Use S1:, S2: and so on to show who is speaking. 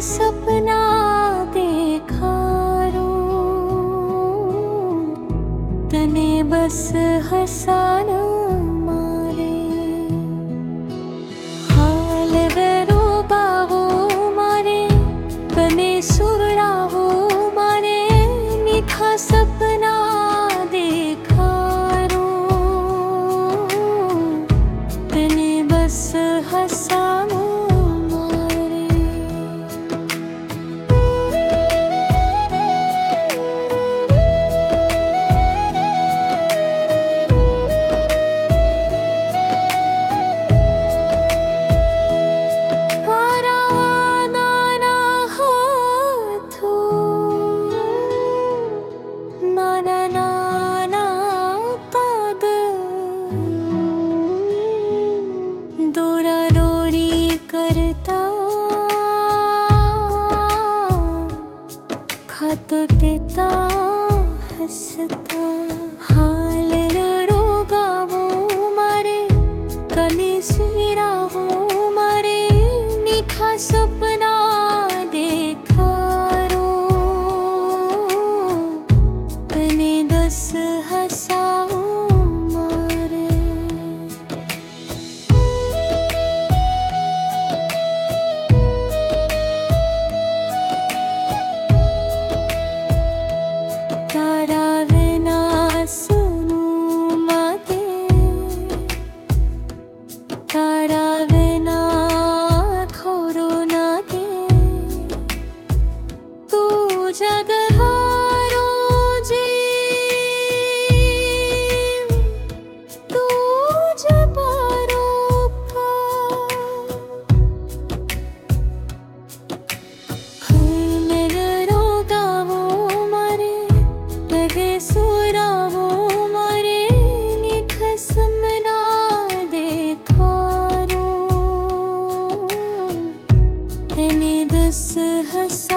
S1: सपना देखा रो। तने बस हसाना पिता हसता हाल रोगा वो मरे कली सुरा मीठा सुप hasret